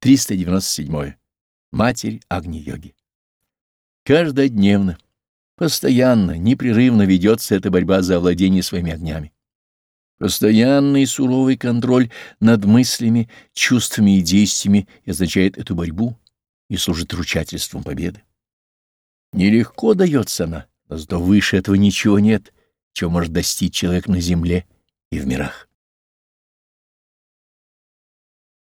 397. Матерь Агни-йоги. Каждодневно, постоянно, непрерывно ведется эта борьба за овладение своими огнями. Постоянный суровый контроль над мыслями, чувствами и действиями означает эту борьбу и служит ручательством победы. Нелегко дается она, но зато выше этого ничего нет, чего может достичь человек на земле и в мирах.